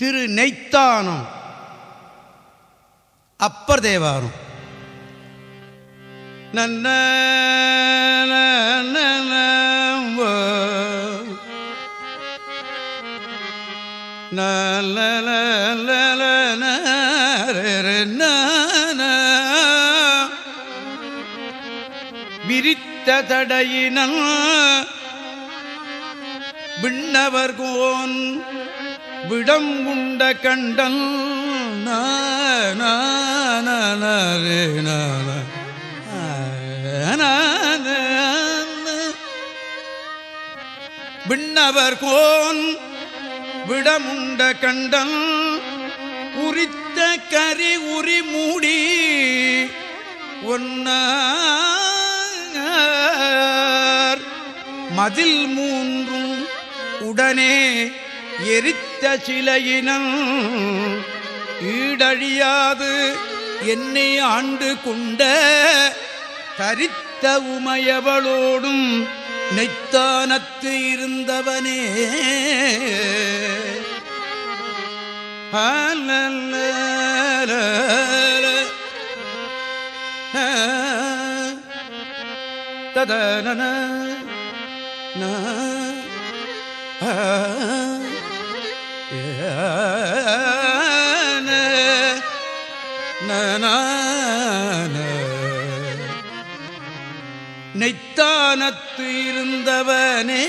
திரு நெய்த்தானம் அப்பர் தேவாரம். நன்ன விரித்த தடையினல் விண்ணவர் கோன் விடம் உண்ட கண்டன் விண்ணவர் கோன் விடமுண்ட கண்டன் உரித்த கரி உரி மூடி. ஒன்ன மதில் மூன்றும் உடனே எரித்த சிலையினம் ஈடழியாது என்னை ஆண்டு கொண்ட தரித்த உமையவளோடும் நெத்தானத்து இருந்தவனே. ததன நெய்த்தானத்து இருந்தவனே